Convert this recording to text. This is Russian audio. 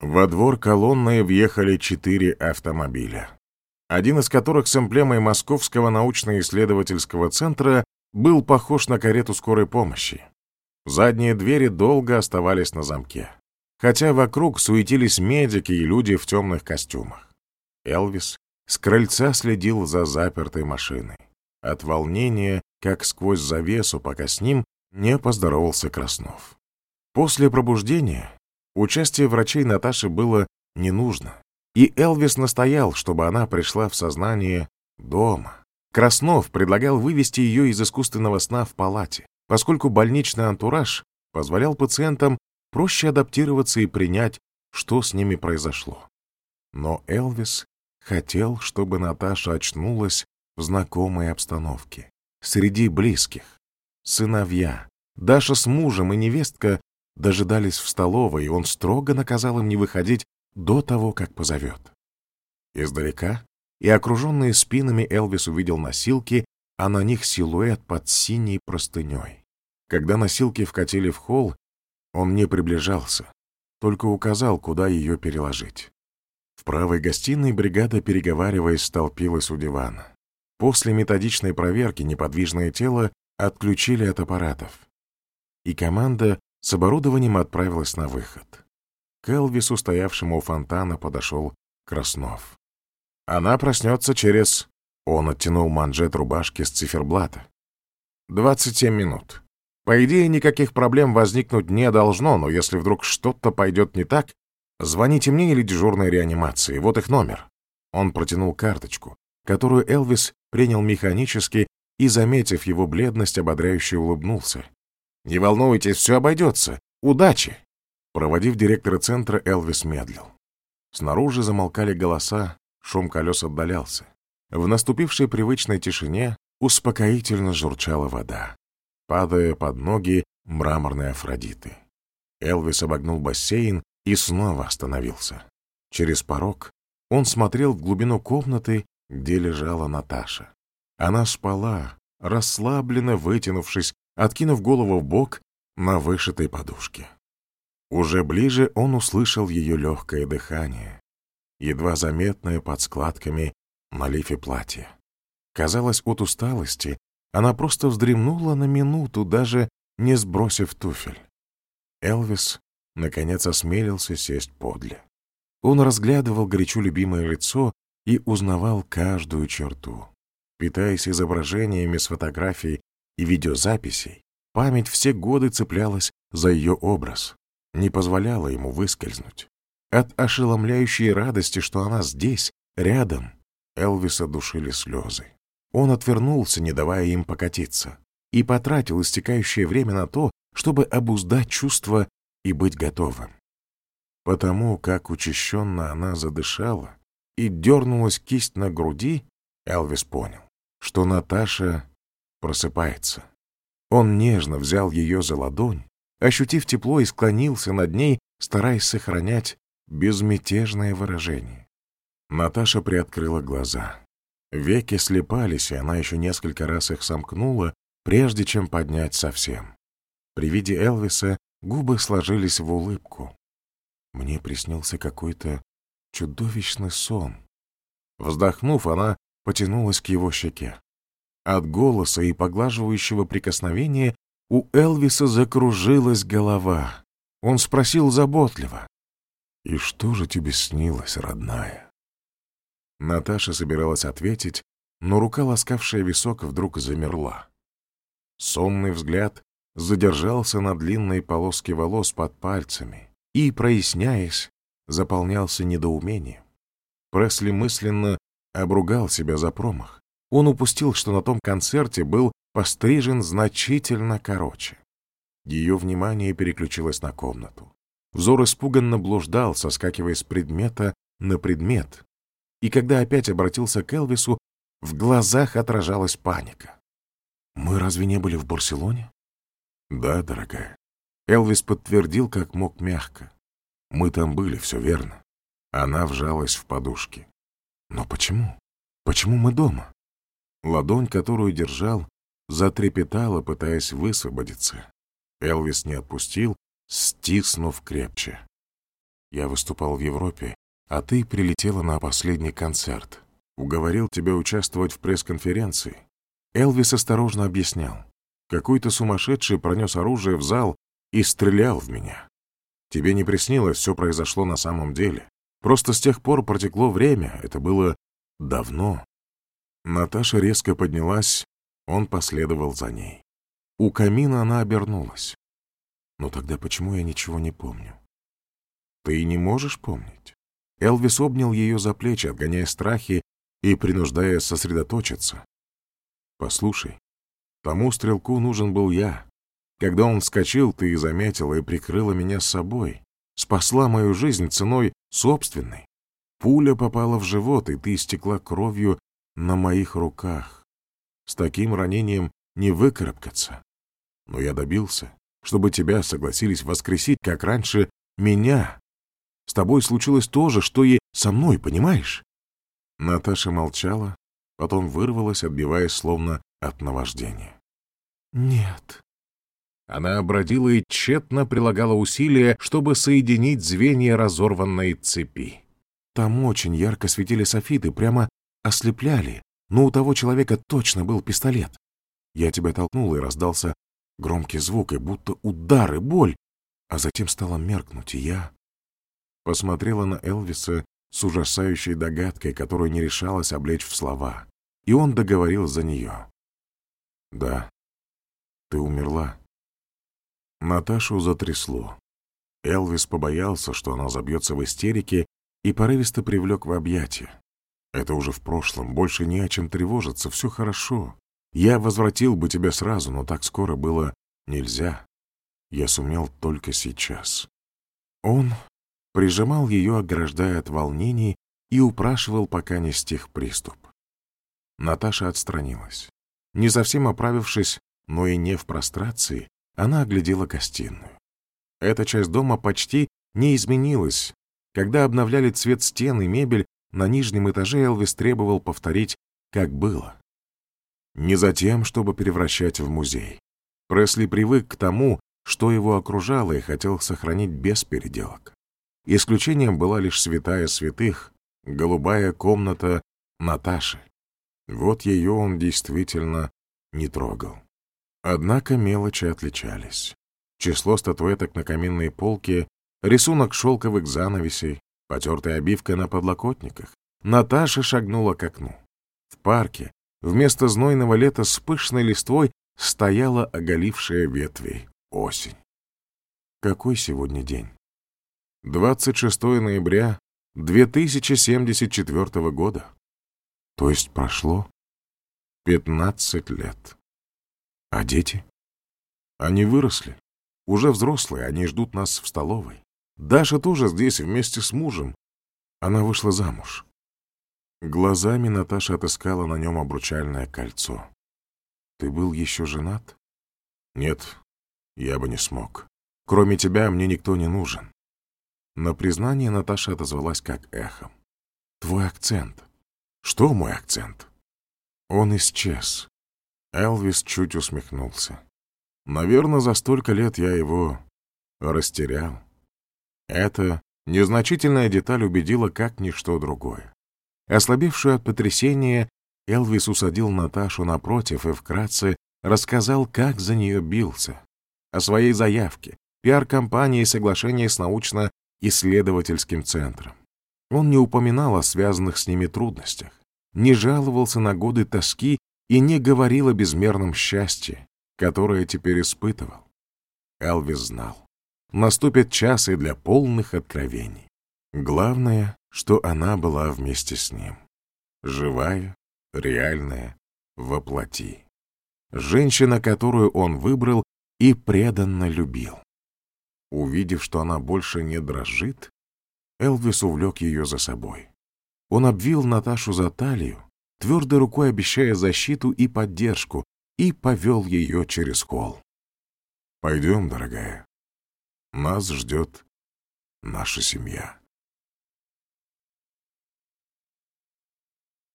Во двор колонны въехали четыре автомобиля, один из которых с эмблемой Московского научно-исследовательского центра был похож на карету скорой помощи. Задние двери долго оставались на замке, хотя вокруг суетились медики и люди в темных костюмах. Элвис с крыльца следил за запертой машиной. От волнения, как сквозь завесу, пока с ним не поздоровался Краснов. После пробуждения участие врачей Наташи было не нужно, и Элвис настоял, чтобы она пришла в сознание дома. Краснов предлагал вывести ее из искусственного сна в палате, поскольку больничный антураж позволял пациентам проще адаптироваться и принять, что с ними произошло. Но Элвис хотел, чтобы Наташа очнулась в знакомой обстановке, среди близких. Сыновья, Даша с мужем и невестка дожидались в столовой, и он строго наказал им не выходить до того, как позовет. Издалека и окруженные спинами Элвис увидел носилки, а на них силуэт под синей простыней. Когда носилки вкатили в холл, он не приближался, только указал, куда ее переложить. В правой гостиной бригада, переговариваясь, столпилась у дивана. После методичной проверки неподвижное тело отключили от аппаратов. И команда с оборудованием отправилась на выход. К Элвису, стоявшему у фонтана, подошел Краснов. Она проснется через... Он оттянул манжет рубашки с циферблата. 27 минут. По идее, никаких проблем возникнуть не должно, но если вдруг что-то пойдет не так, звоните мне или дежурной реанимации, вот их номер. Он протянул карточку, которую Элвис принял механически и, заметив его бледность, ободряюще улыбнулся. «Не волнуйтесь, все обойдется. Удачи!» Проводив директора центра, Элвис медлил. Снаружи замолкали голоса, Шум колес отдалялся. В наступившей привычной тишине успокоительно журчала вода, падая под ноги мраморной Афродиты. Элвис обогнул бассейн и снова остановился. Через порог он смотрел в глубину комнаты, где лежала Наташа. Она спала, расслабленно вытянувшись, откинув голову в бок на вышитой подушке. Уже ближе он услышал ее легкое дыхание, едва заметная под складками на лифе платья. Казалось, от усталости она просто вздремнула на минуту, даже не сбросив туфель. Элвис, наконец, осмелился сесть подле. Он разглядывал горячо любимое лицо и узнавал каждую черту. Питаясь изображениями с фотографий и видеозаписей, память все годы цеплялась за ее образ, не позволяла ему выскользнуть. От ошеломляющей радости, что она здесь, рядом, Элвиса душили слезы. Он отвернулся, не давая им покатиться, и потратил истекающее время на то, чтобы обуздать чувства и быть готовым. Потому как учащенно она задышала и дернулась кисть на груди, Элвис понял, что Наташа просыпается. Он нежно взял ее за ладонь, ощутив тепло и склонился над ней, стараясь сохранять безмятежное выражение. Наташа приоткрыла глаза. Веки слепались, и она еще несколько раз их сомкнула, прежде чем поднять совсем. При виде Элвиса губы сложились в улыбку. Мне приснился какой-то чудовищный сон. Вздохнув, она потянулась к его щеке. От голоса и поглаживающего прикосновения у Элвиса закружилась голова. Он спросил заботливо. «И что же тебе снилось, родная?» Наташа собиралась ответить, но рука, ласкавшая висок, вдруг замерла. Сонный взгляд задержался на длинной полоске волос под пальцами и, проясняясь, заполнялся недоумением. Пресли мысленно обругал себя за промах. Он упустил, что на том концерте был пострижен значительно короче. Ее внимание переключилось на комнату. Взор испуганно блуждал, соскакивая с предмета на предмет. И когда опять обратился к Элвису, в глазах отражалась паника. «Мы разве не были в Барселоне?» «Да, дорогая». Элвис подтвердил, как мог мягко. «Мы там были, все верно». Она вжалась в подушки. «Но почему? Почему мы дома?» Ладонь, которую держал, затрепетала, пытаясь высвободиться. Элвис не отпустил, стиснув крепче. Я выступал в Европе, а ты прилетела на последний концерт. Уговорил тебя участвовать в пресс-конференции. Элвис осторожно объяснял. Какой-то сумасшедший пронес оружие в зал и стрелял в меня. Тебе не приснилось, все произошло на самом деле. Просто с тех пор протекло время, это было давно. Наташа резко поднялась, он последовал за ней. У камина она обернулась. Но тогда почему я ничего не помню? Ты не можешь помнить? Элвис обнял ее за плечи, отгоняя страхи и принуждая сосредоточиться. Послушай, тому стрелку нужен был я. Когда он вскочил, ты заметила и прикрыла меня с собой. Спасла мою жизнь ценой собственной. Пуля попала в живот, и ты истекла кровью на моих руках. С таким ранением не выкарабкаться. Но я добился, чтобы тебя согласились воскресить, как раньше, меня. С тобой случилось то же, что и со мной, понимаешь? Наташа молчала, потом вырвалась, отбиваясь словно от наваждения. «Нет». Она обродила и тщетно прилагала усилия, чтобы соединить звенья разорванной цепи. Там очень ярко светили софиты, прямо ослепляли, но у того человека точно был пистолет. Я тебя толкнул, и раздался громкий звук, и будто удар и боль, а затем стало меркнуть, и я посмотрела на Элвиса с ужасающей догадкой, которую не решалась облечь в слова. И он договорил за нее. «Да, ты умерла». Наташу затрясло. Элвис побоялся, что она забьется в истерике, и порывисто привлек в объятия. «Это уже в прошлом, больше не о чем тревожиться, все хорошо. Я возвратил бы тебя сразу, но так скоро было нельзя. Я сумел только сейчас». Он прижимал ее, ограждая от волнений, и упрашивал, пока не стих приступ. Наташа отстранилась. Не совсем оправившись, но и не в прострации, она оглядела гостиную. Эта часть дома почти не изменилась. Когда обновляли цвет стен и мебель, на нижнем этаже Элвис требовал повторить, как было. Не за тем, чтобы превращать в музей. Пресли привык к тому, что его окружало, и хотел сохранить без переделок. Исключением была лишь святая святых, голубая комната Наташи. Вот ее он действительно не трогал. Однако мелочи отличались. Число статуэток на каминной полке, рисунок шелковых занавесей, потертая обивка на подлокотниках. Наташа шагнула к окну. В парке вместо знойного лета с пышной листвой стояла оголившая ветви осень. Какой сегодня день? 26 ноября 2074 года. То есть прошло 15 лет. А дети? Они выросли. Уже взрослые, они ждут нас в столовой. Даша тоже здесь вместе с мужем. Она вышла замуж. Глазами Наташа отыскала на нем обручальное кольцо. Ты был еще женат? Нет, я бы не смог. Кроме тебя мне никто не нужен. На признание Наташа отозвалась как эхом. «Твой акцент». «Что мой акцент?» Он исчез. Элвис чуть усмехнулся. «Наверное, за столько лет я его растерял». Эта незначительная деталь убедила как ничто другое. Ослабевшую от потрясения, Элвис усадил Наташу напротив и вкратце рассказал, как за нее бился, о своей заявке, пиар-компании и соглашении с научно исследовательским центром. Он не упоминал о связанных с ними трудностях, не жаловался на годы тоски и не говорил о безмерном счастье, которое теперь испытывал. Элвис знал. Наступит час и для полных откровений. Главное, что она была вместе с ним. Живая, реальная, воплоти. Женщина, которую он выбрал и преданно любил. Увидев, что она больше не дрожит, Элвис увлек ее за собой. Он обвил Наташу за талию, твердой рукой обещая защиту и поддержку, и повел ее через холл. «Пойдем, дорогая. Нас ждет наша семья».